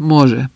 Може.